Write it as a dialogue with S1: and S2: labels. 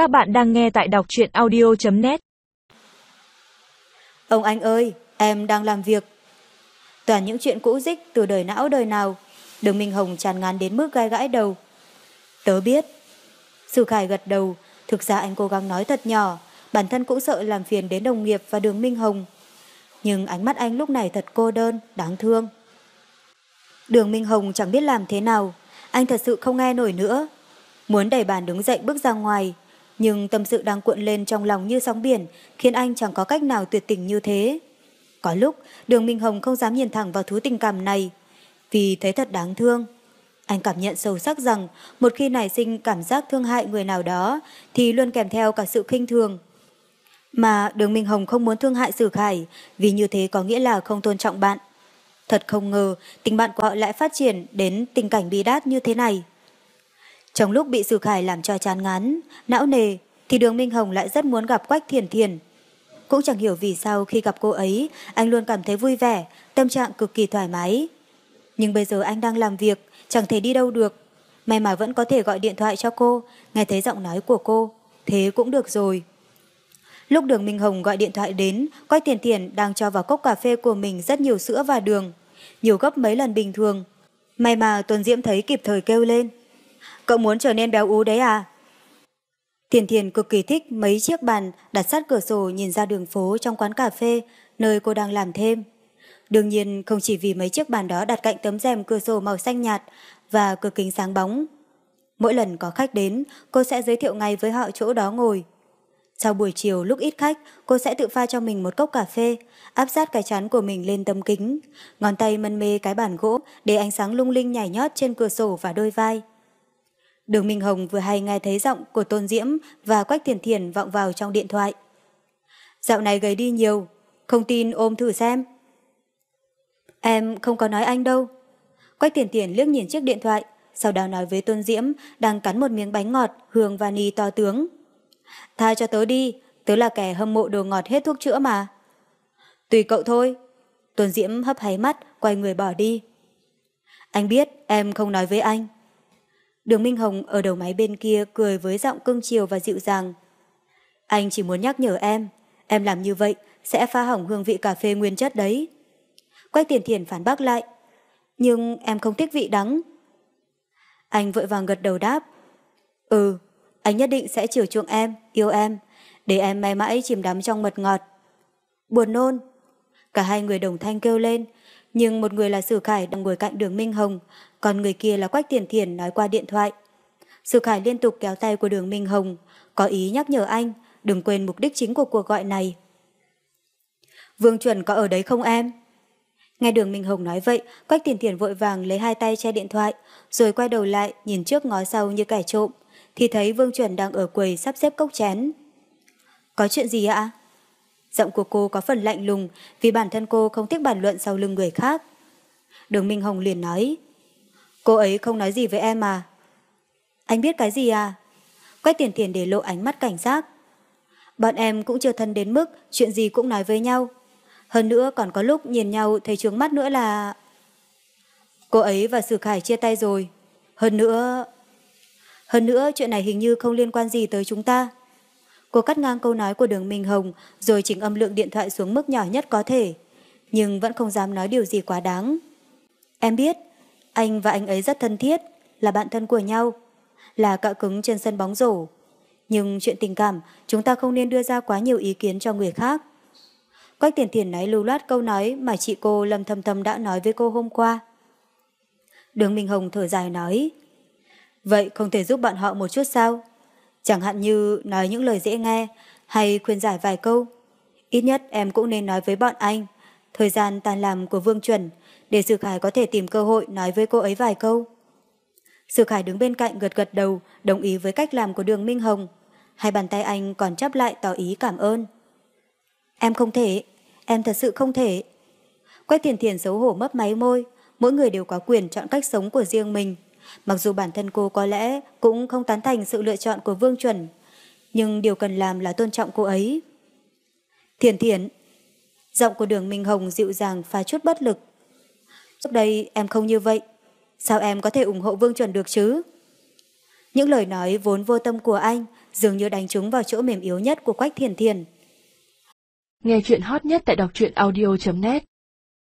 S1: Các bạn đang nghe tại đọc truyện audio.net
S2: Ông anh ơi, em đang làm việc. Toàn những chuyện cũ dích từ đời não đời nào, đường Minh Hồng tràn ngán đến mức gai gãi đầu. Tớ biết. Sư Khải gật đầu, thực ra anh cố gắng nói thật nhỏ, bản thân cũng sợ làm phiền đến đồng nghiệp và đường Minh Hồng. Nhưng ánh mắt anh lúc này thật cô đơn, đáng thương. Đường Minh Hồng chẳng biết làm thế nào, anh thật sự không nghe nổi nữa. Muốn đẩy bàn đứng dậy bước ra ngoài, nhưng tâm sự đang cuộn lên trong lòng như sóng biển, khiến anh chẳng có cách nào tuyệt tình như thế. Có lúc, đường Minh Hồng không dám nhìn thẳng vào thú tình cảm này, vì thấy thật đáng thương. Anh cảm nhận sâu sắc rằng, một khi nảy sinh cảm giác thương hại người nào đó, thì luôn kèm theo cả sự khinh thường. Mà đường Minh Hồng không muốn thương hại Sử Khải, vì như thế có nghĩa là không tôn trọng bạn. Thật không ngờ, tình bạn của họ lại phát triển đến tình cảnh bi đát như thế này. Trong lúc bị Sư Khải làm cho chán ngán, não nề, thì đường Minh Hồng lại rất muốn gặp Quách Thiền Thiền. Cũng chẳng hiểu vì sao khi gặp cô ấy, anh luôn cảm thấy vui vẻ, tâm trạng cực kỳ thoải mái. Nhưng bây giờ anh đang làm việc, chẳng thể đi đâu được. May mà vẫn có thể gọi điện thoại cho cô, nghe thấy giọng nói của cô. Thế cũng được rồi. Lúc đường Minh Hồng gọi điện thoại đến, Quách Thiền Thiền đang cho vào cốc cà phê của mình rất nhiều sữa và đường. Nhiều gấp mấy lần bình thường. May mà Tuần Diễm thấy kịp thời kêu lên. Cậu muốn trở nên béo ú đấy à? Thiền Thiền cực kỳ thích mấy chiếc bàn đặt sát cửa sổ nhìn ra đường phố trong quán cà phê, nơi cô đang làm thêm. Đương nhiên không chỉ vì mấy chiếc bàn đó đặt cạnh tấm rèm cửa sổ màu xanh nhạt và cửa kính sáng bóng. Mỗi lần có khách đến, cô sẽ giới thiệu ngay với họ chỗ đó ngồi. Sau buổi chiều lúc ít khách, cô sẽ tự pha cho mình một cốc cà phê, áp sát cái chán của mình lên tấm kính, ngón tay mân mê cái bàn gỗ để ánh sáng lung linh nhảy nhót trên cửa sổ và đôi vai. Đường Minh Hồng vừa hay nghe thấy giọng của Tôn Diễm và Quách Thiền Thiền vọng vào trong điện thoại. Dạo này gầy đi nhiều, không tin ôm thử xem. Em không có nói anh đâu. Quách Thiền Thiền liếc nhìn chiếc điện thoại, sau đó nói với Tôn Diễm đang cắn một miếng bánh ngọt hương vani to tướng. Tha cho tớ đi, tớ là kẻ hâm mộ đồ ngọt hết thuốc chữa mà. Tùy cậu thôi. Tôn Diễm hấp háy mắt, quay người bỏ đi. Anh biết em không nói với anh. Đường Minh Hồng ở đầu máy bên kia cười với giọng cưng chiều và dịu dàng. Anh chỉ muốn nhắc nhở em, em làm như vậy sẽ phá hỏng hương vị cà phê nguyên chất đấy. Quách tiền thiền phản bác lại. Nhưng em không thích vị đắng. Anh vội vàng gật đầu đáp. Ừ, anh nhất định sẽ chiều chuộng em, yêu em, để em mãi mãi chìm đắm trong mật ngọt. Buồn nôn. Cả hai người đồng thanh kêu lên, nhưng một người là Sử Khải đang ngồi cạnh đường Minh Hồng, còn người kia là Quách Tiền Thiền nói qua điện thoại. Sử Khải liên tục kéo tay của đường Minh Hồng, có ý nhắc nhở anh, đừng quên mục đích chính của cuộc gọi này. Vương Chuẩn có ở đấy không em? Nghe đường Minh Hồng nói vậy, Quách Tiền Thiền vội vàng lấy hai tay che điện thoại, rồi quay đầu lại nhìn trước ngó sau như kẻ trộm, thì thấy Vương Chuẩn đang ở quầy sắp xếp cốc chén. Có chuyện gì ạ? Giọng của cô có phần lạnh lùng vì bản thân cô không thích bàn luận sau lưng người khác. Đường Minh Hồng liền nói Cô ấy không nói gì với em à? Anh biết cái gì à? Quách tiền tiền để lộ ánh mắt cảnh giác. Bọn em cũng chưa thân đến mức chuyện gì cũng nói với nhau. Hơn nữa còn có lúc nhìn nhau thấy trướng mắt nữa là... Cô ấy và Sử Khải chia tay rồi. Hơn nữa... Hơn nữa chuyện này hình như không liên quan gì tới chúng ta. Cô cắt ngang câu nói của đường Minh Hồng rồi chỉnh âm lượng điện thoại xuống mức nhỏ nhất có thể. Nhưng vẫn không dám nói điều gì quá đáng. Em biết, anh và anh ấy rất thân thiết, là bạn thân của nhau, là cạ cứng trên sân bóng rổ. Nhưng chuyện tình cảm, chúng ta không nên đưa ra quá nhiều ý kiến cho người khác. Quách tiền Thiền nói lưu loát câu nói mà chị cô Lâm Thâm Thâm đã nói với cô hôm qua. Đường Minh Hồng thở dài nói, Vậy không thể giúp bạn họ một chút sao? Chẳng hạn như nói những lời dễ nghe hay khuyên giải vài câu. Ít nhất em cũng nên nói với bọn anh thời gian tan làm của Vương Chuẩn để Sư Khải có thể tìm cơ hội nói với cô ấy vài câu. Sư Khải đứng bên cạnh gật gật đầu đồng ý với cách làm của đường Minh Hồng. Hai bàn tay anh còn chắp lại tỏ ý cảm ơn. Em không thể, em thật sự không thể. Quách thiền thiền xấu hổ mấp máy môi, mỗi người đều có quyền chọn cách sống của riêng mình. Mặc dù bản thân cô có lẽ cũng không tán thành sự lựa chọn của Vương Chuẩn, nhưng điều cần làm là tôn trọng cô ấy. Thiền thiền, giọng của đường Minh Hồng dịu dàng pha chút bất lực. Trước đây em không như vậy, sao em có thể ủng hộ Vương Chuẩn được chứ? Những lời nói vốn vô tâm của anh dường như đánh trúng vào chỗ mềm yếu nhất của Quách Thiền Thiền.
S3: Nghe chuyện hot nhất tại đọc truyện audio.net